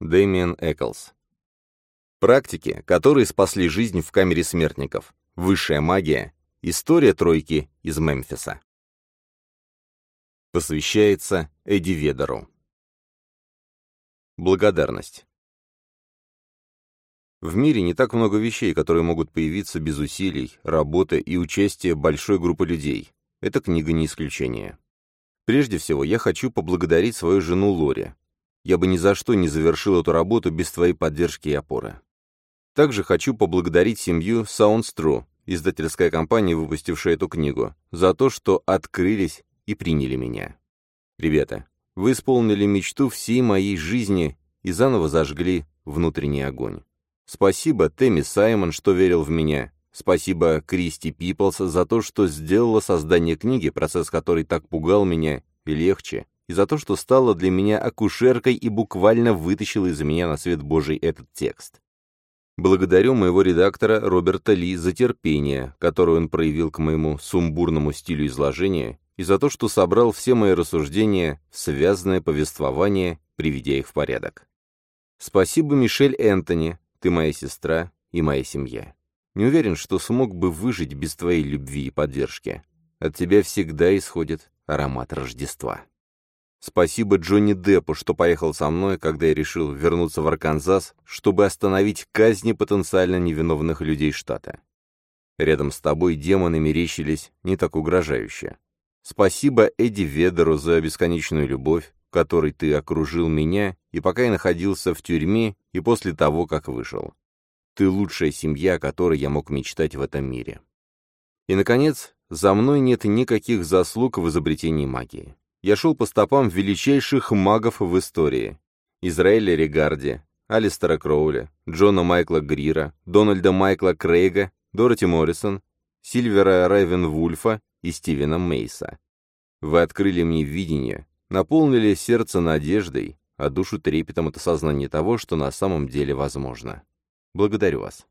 Дэмиан Эклс. Практики, которые спасли жизнь в камере смертников. Высшая магия. История тройки из Мемфиса. Посвящается Эдди Ведеру. Благодарность. В мире не так много вещей, которые могут появиться без усилий, работы и участия большой группы людей. Эта книга не исключение. Прежде всего, я хочу поблагодарить свою жену Лори. Я бы ни за что не завершил эту работу без твоей поддержки и опоры. Также хочу поблагодарить семью Sounds True, издательская компания, выпустившая эту книгу, за то, что открылись и приняли меня. Ребята, вы исполнили мечту всей моей жизни и заново зажгли внутренний огонь. Спасибо Тэмми Саймон, что верил в меня. Спасибо Кристи Пиплс за то, что сделала создание книги, процесс которой так пугал меня, и легче, и за то, что стала для меня акушеркой и буквально вытащила из меня на свет Божий этот текст. Благодарю моего редактора Роберта Ли за терпение, которое он проявил к моему сумбурному стилю изложения, и за то, что собрал все мои рассуждения в связанное повествование, приведя их в порядок. Спасибо, Мишель Энтони, ты моя сестра и моя семья. Не уверен, что смог бы выжить без твоей любви и поддержки. От тебя всегда исходит аромат Рождества. Спасибо Джонни Деппу, что поехал со мной, когда я решил вернуться в Арканзас, чтобы остановить казни потенциально невиновных людей штата. Рядом с тобой демоны мерещились не так угрожающе. Спасибо Эдди Ведеру за бесконечную любовь, которой ты окружил меня, и пока я находился в тюрьме, и после того, как вышел. Ты лучшая семья, о которой я мог мечтать в этом мире. И, наконец, за мной нет никаких заслуг в изобретении магии. Я шел по стопам величайших магов в истории. Израиля Регарди, Алистера Кроуля, Джона Майкла Грира, Дональда Майкла Крейга, Дороти Моррисон, Сильвера Райвен Вульфа и Стивена Мейса. Вы открыли мне видение, наполнили сердце надеждой, а душу трепетом от осознания того, что на самом деле возможно. Благодарю вас.